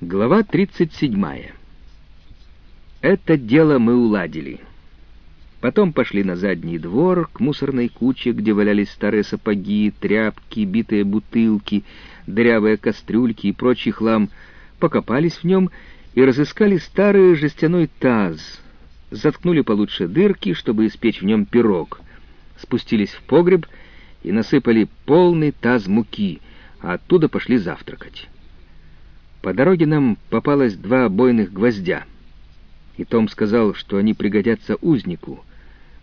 Глава 37. Это дело мы уладили. Потом пошли на задний двор, к мусорной куче, где валялись старые сапоги, тряпки, битые бутылки, дырявые кастрюльки и прочий хлам, покопались в нем и разыскали старый жестяной таз, заткнули получше дырки, чтобы испечь в нем пирог, спустились в погреб и насыпали полный таз муки, а оттуда пошли завтракать. По дороге нам попалось два обойных гвоздя, и Том сказал, что они пригодятся узнику,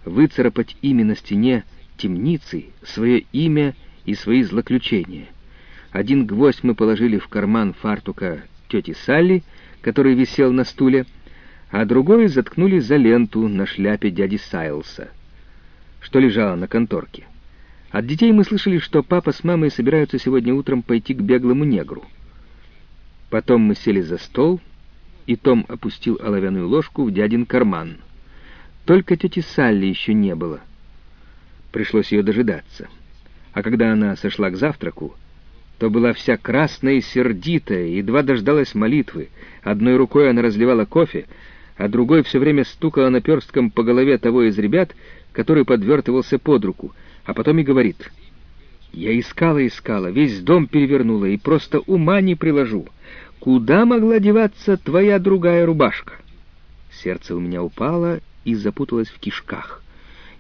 выцарапать имя на стене темницы, свое имя и свои злоключения. Один гвоздь мы положили в карман фартука тети Салли, который висел на стуле, а другой заткнули за ленту на шляпе дяди Сайлса, что лежало на конторке. От детей мы слышали, что папа с мамой собираются сегодня утром пойти к беглому негру. Потом мы сели за стол, и Том опустил оловянную ложку в дядин карман. Только тети Салли еще не было. Пришлось ее дожидаться. А когда она сошла к завтраку, то была вся красная и сердитая, едва дождалась молитвы. Одной рукой она разливала кофе, а другой все время стукала наперстком по голове того из ребят, который подвертывался под руку, а потом и говорит, «Я искала-искала, весь дом перевернула и просто ума не приложу. Куда могла деваться твоя другая рубашка?» Сердце у меня упало и запуталось в кишках,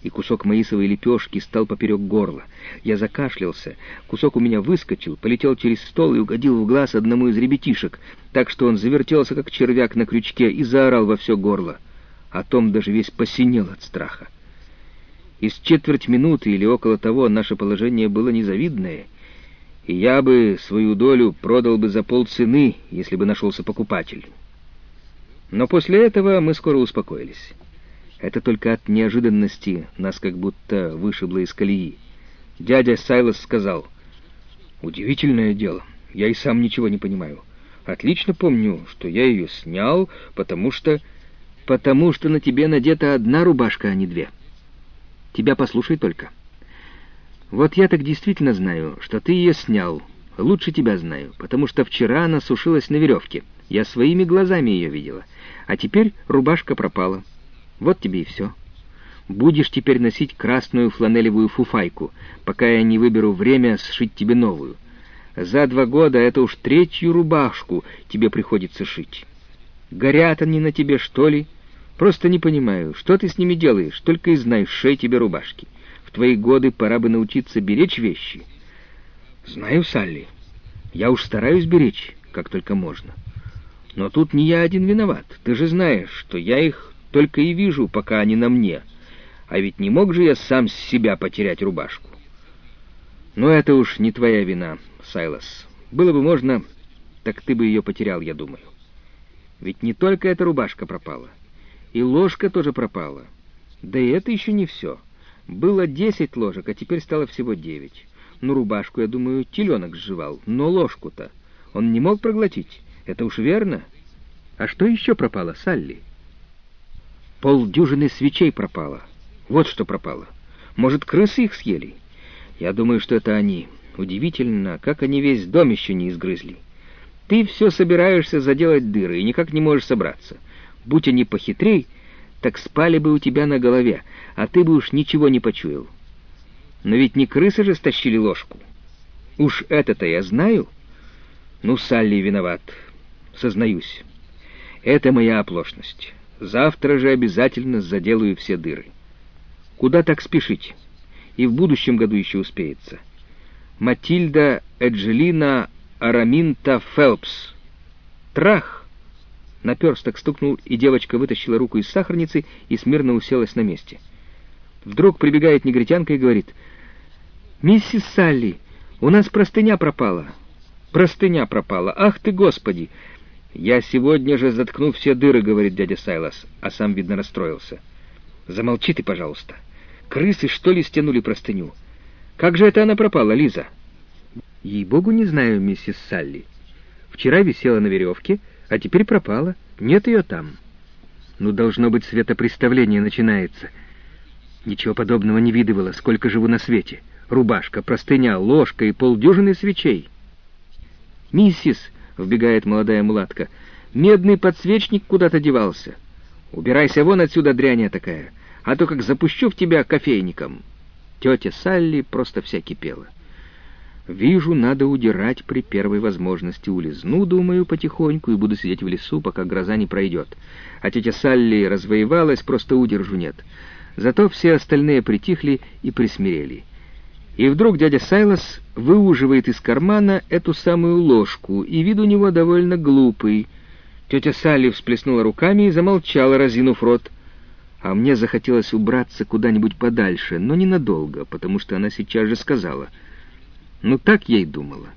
и кусок маисовой лепешки стал поперек горла. Я закашлялся, кусок у меня выскочил, полетел через стол и угодил в глаз одному из ребятишек, так что он завертелся, как червяк на крючке, и заорал во все горло. А Том даже весь посинел от страха. Из четверть минуты или около того наше положение было незавидное — и я бы свою долю продал бы за полцены, если бы нашелся покупатель. Но после этого мы скоро успокоились. Это только от неожиданности нас как будто вышибло из колеи. Дядя Сайлос сказал, «Удивительное дело, я и сам ничего не понимаю. Отлично помню, что я ее снял, потому что... Потому что на тебе надета одна рубашка, а не две. Тебя послушай только». Вот я так действительно знаю, что ты ее снял. Лучше тебя знаю, потому что вчера она сушилась на веревке. Я своими глазами ее видела. А теперь рубашка пропала. Вот тебе и все. Будешь теперь носить красную фланелевую фуфайку, пока я не выберу время сшить тебе новую. За два года это уж третью рубашку тебе приходится шить. Горят они на тебе, что ли? Просто не понимаю, что ты с ними делаешь, только и знаешь, шей тебе рубашки твои годы пора бы научиться беречь вещи. Знаю, Салли, я уж стараюсь беречь, как только можно. Но тут не я один виноват. Ты же знаешь, что я их только и вижу, пока они на мне. А ведь не мог же я сам с себя потерять рубашку. Но это уж не твоя вина, Сайлас. Было бы можно, так ты бы ее потерял, я думаю. Ведь не только эта рубашка пропала. И ложка тоже пропала. Да и это еще не все. Было десять ложек, а теперь стало всего девять. Ну, рубашку, я думаю, теленок сживал, но ложку-то он не мог проглотить. Это уж верно. А что еще пропало, Салли? Полдюжины свечей пропало. Вот что пропало. Может, крысы их съели? Я думаю, что это они. Удивительно, как они весь дом еще не изгрызли. Ты все собираешься заделать дыры и никак не можешь собраться. Будь они похитрей, так спали бы у тебя на голове, а ты бы уж ничего не почуял. Но ведь не крысы же стащили ложку. Уж это-то я знаю. Ну, Салли виноват, сознаюсь. Это моя оплошность. Завтра же обязательно заделаю все дыры. Куда так спешить? И в будущем году еще успеется. Матильда Эджелина Араминта Фелпс. Трах! Наперсток стукнул, и девочка вытащила руку из сахарницы и смирно уселась на месте. Вдруг прибегает негритянка и говорит, «Миссис Салли, у нас простыня пропала». «Простыня пропала! Ах ты, Господи!» «Я сегодня же заткну все дыры», — говорит дядя Сайлас, а сам, видно, расстроился. «Замолчи ты, пожалуйста. Крысы, что ли, стянули простыню? Как же это она пропала, Лиза?» «Ей-богу, не знаю, миссис Салли. Вчера висела на веревке, — а теперь пропала. Нет ее там. Ну, должно быть, светопреставление начинается. Ничего подобного не видывала, сколько живу на свете. Рубашка, простыня, ложка и полдюжины свечей. «Миссис, — вбегает молодая мулатка. «Медный подсвечник куда-то девался. Убирайся вон отсюда, дрянья такая, а то как запущу в тебя кофейником». Тетя Салли просто вся кипела. Вижу, надо удирать при первой возможности. Улизну, думаю, потихоньку и буду сидеть в лесу, пока гроза не пройдет. А тетя Салли развоевалась, просто удержу нет. Зато все остальные притихли и присмирели. И вдруг дядя Сайлос выуживает из кармана эту самую ложку, и вид у него довольно глупый. Тетя Салли всплеснула руками и замолчала, разинув рот. А мне захотелось убраться куда-нибудь подальше, но ненадолго, потому что она сейчас же сказала — ну, так я и думала.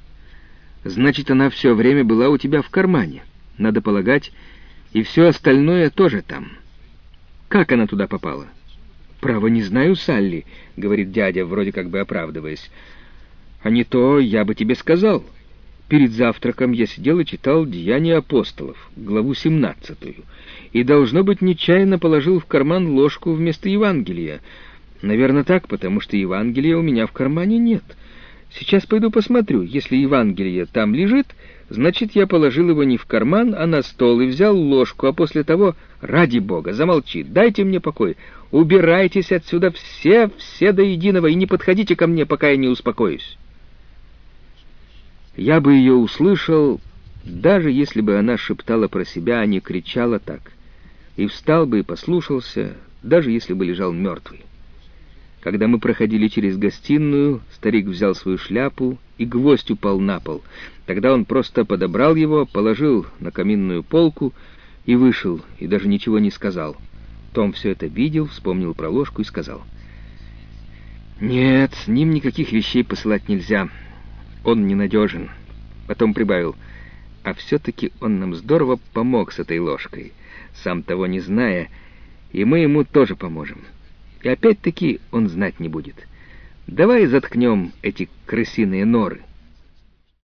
Значит, она все время была у тебя в кармане. Надо полагать, и все остальное тоже там. Как она туда попала? «Право, не знаю, Салли», — говорит дядя, вроде как бы оправдываясь. «А не то я бы тебе сказал. Перед завтраком я сидел и читал «Деяния апостолов», главу семнадцатую, и, должно быть, нечаянно положил в карман ложку вместо Евангелия. Наверное, так, потому что Евангелия у меня в кармане нет». Сейчас пойду посмотрю. Если Евангелие там лежит, значит, я положил его не в карман, а на стол и взял ложку, а после того, ради бога, замолчи, дайте мне покой, убирайтесь отсюда все, все до единого, и не подходите ко мне, пока я не успокоюсь. Я бы ее услышал, даже если бы она шептала про себя, а не кричала так, и встал бы и послушался, даже если бы лежал мертвый. Когда мы проходили через гостиную, старик взял свою шляпу, и гвоздь упал на пол. Тогда он просто подобрал его, положил на каминную полку и вышел, и даже ничего не сказал. Том все это видел, вспомнил про ложку и сказал. «Нет, с ним никаких вещей посылать нельзя. Он ненадежен». Потом прибавил. «А все-таки он нам здорово помог с этой ложкой, сам того не зная, и мы ему тоже поможем». И опять-таки он знать не будет. Давай заткнем эти крысиные норы.